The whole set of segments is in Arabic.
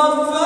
وإني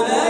원은